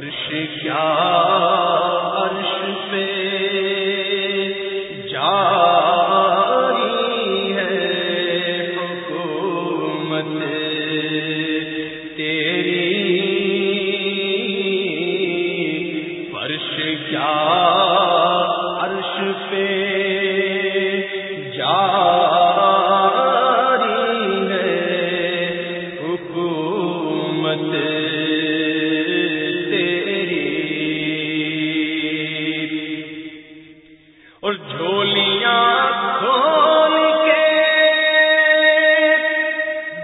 عرش کیا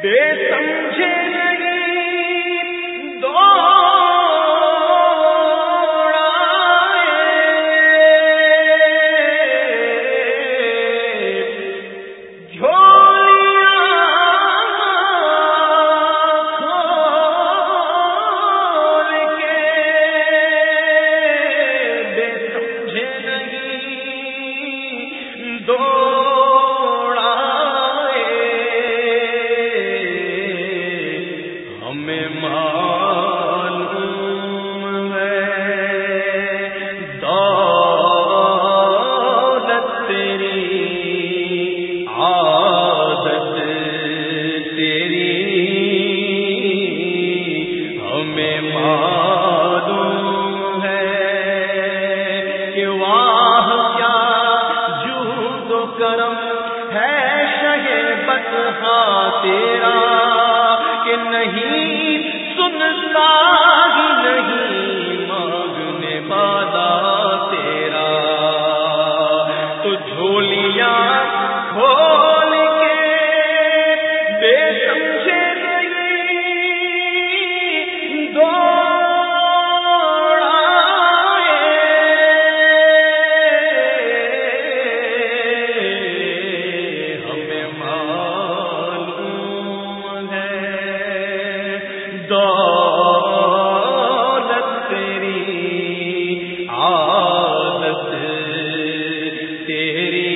بے سمجھے تیری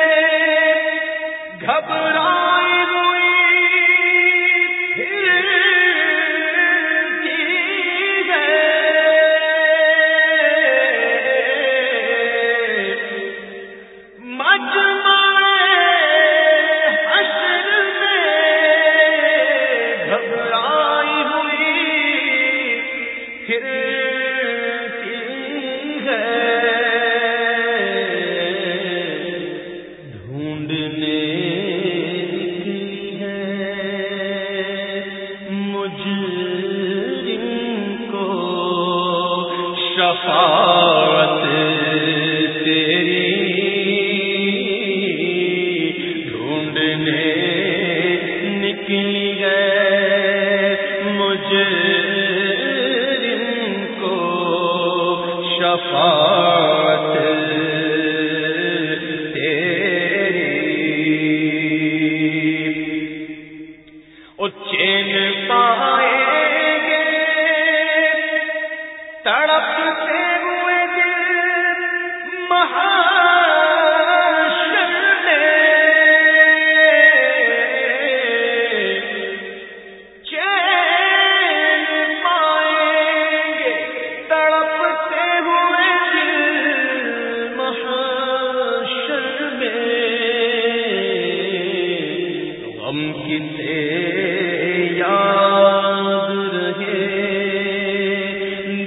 شفاعت تیری ڈھونڈنے نکلی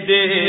دے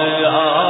آ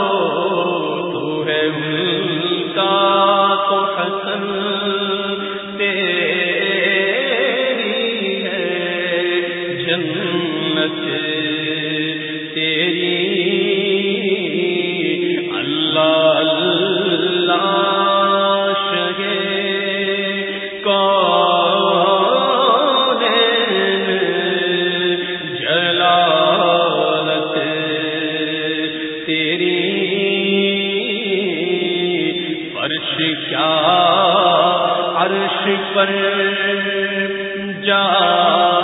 جنت تیری۔ اللہ اللہ شہ کون جلالت تیری۔ فرش کیا عرش پر جا